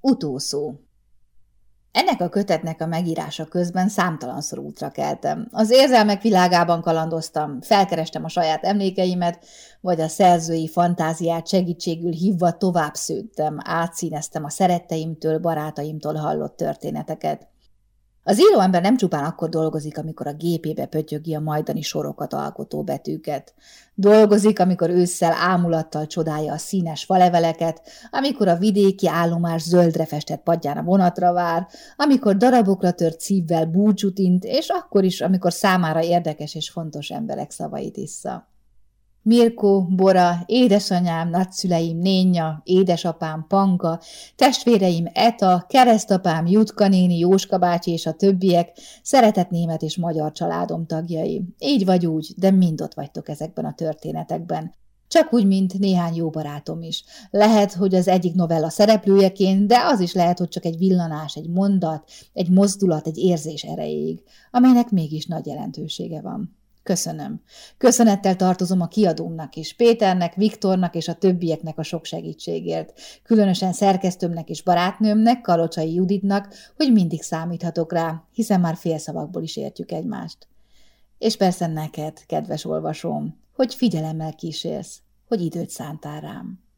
Utószó ennek a kötetnek a megírása közben számtalanszor útra keltem. Az érzelmek világában kalandoztam, felkerestem a saját emlékeimet, vagy a szerzői fantáziát segítségül hívva tovább szőttem, átszíneztem a szeretteimtől, barátaimtól hallott történeteket. Az íróember nem csupán akkor dolgozik, amikor a gépébe pötyögi a majdani sorokat alkotó betűket. Dolgozik, amikor ősszel ámulattal csodálja a színes faleveleket, amikor a vidéki állomás zöldre festett padján a vonatra vár, amikor darabokra tört szívvel búcsút int, és akkor is, amikor számára érdekes és fontos emberek szavait issza. Mirko, Bora, édesanyám, nagyszüleim, Nénja, édesapám, Panka, testvéreim, Eta, keresztapám, Jutka néni, Jóska bácsi és a többiek, szeretett német és magyar családom tagjai. Így vagy úgy, de mind ott vagytok ezekben a történetekben. Csak úgy, mint néhány jó barátom is. Lehet, hogy az egyik novella szereplőjeként, de az is lehet, hogy csak egy villanás, egy mondat, egy mozdulat, egy érzés erejéig, amelynek mégis nagy jelentősége van. Köszönöm. Köszönettel tartozom a kiadómnak is, Péternek, Viktornak és a többieknek a sok segítségért, különösen szerkesztőmnek és barátnőmnek, Kalocsai Juditnak, hogy mindig számíthatok rá, hiszen már félszavakból is értjük egymást. És persze neked, kedves olvasóm, hogy figyelemmel kísérsz, hogy időt szántál rám.